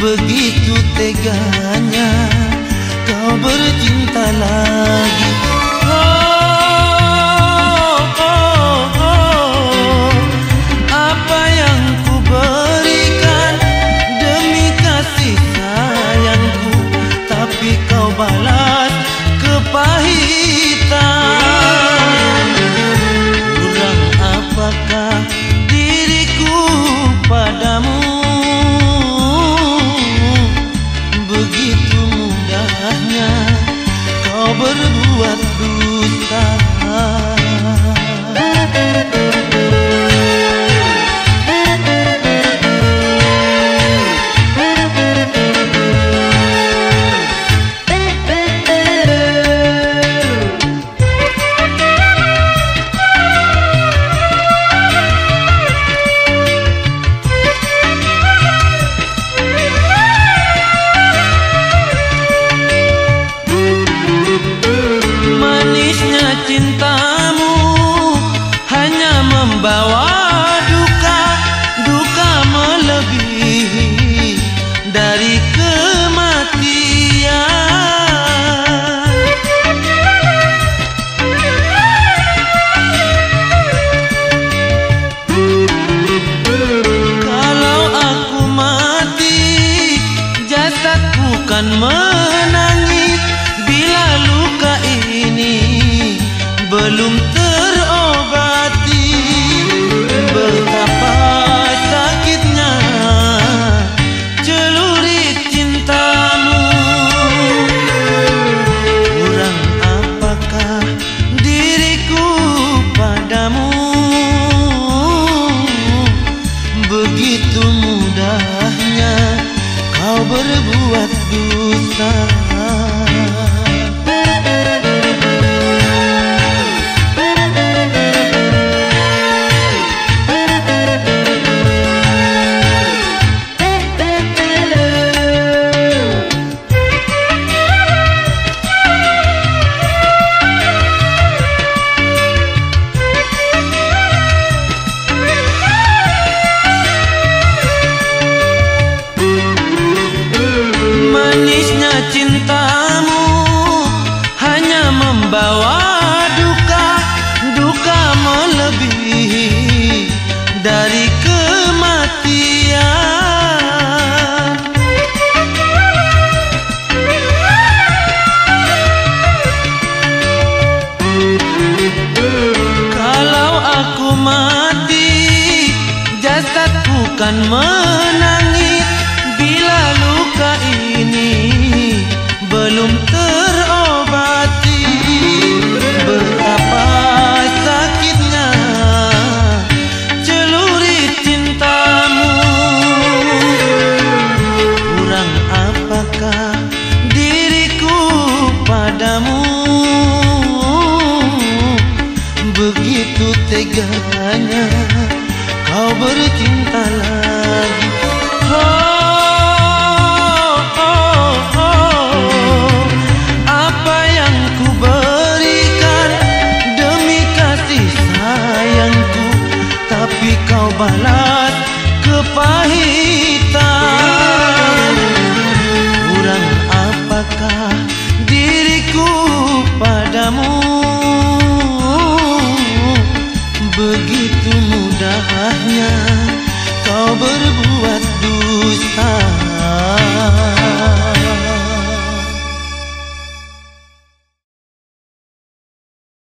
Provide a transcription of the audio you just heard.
Begitu teganya kau bercinta lagi oh, oh, oh. Apa yang ku berikan demi kasih sayangku Tapi kau balas kepahitan Kurang apakah cintamu hanya membawa duka Duka melebihi dari kematian. Kalau aku mati Jasadku kan menangis Bila luka ini Belum membawa duka Duka melebihi dari kematian. Kalau aku mati Jasadku kan menangis. Bila luka ini Belum terobati teganya kau bercinta lagi oh, oh, oh. Apa yang ku berikan demi kasih sayangku Tapi kau balas kepahitan Kurang apakah diriku padamu Begitu